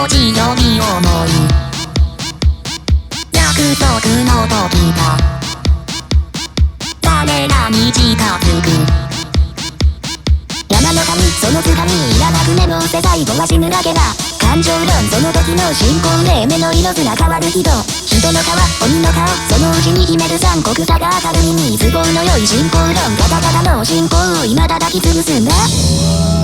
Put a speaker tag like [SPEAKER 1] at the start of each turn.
[SPEAKER 1] 欲しに思う。約束の時だ。彼らに近づく。山の神その掴みいらなくメうせ界後は死ぬだけだ。感情論その時の進行で目の色すら変わる人人の皮鬼の顔そのうちに秘める残酷さが明るみに都合の良い信仰論ガタガタの信仰を未だ抱き潰すんだ。